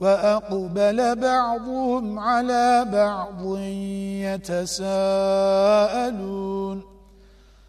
وأقبل بعضهم على بعض يتساءلون.